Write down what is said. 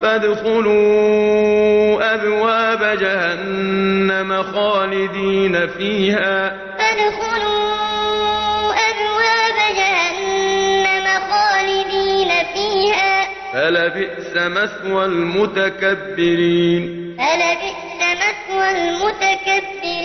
فادخلوا أبواب جهنم خالدين فيها. فادخلوا أبواب جهنم خالدين فيها. فلبئس مثوى المتكبرين. فلبئس مثوى المتكبرين.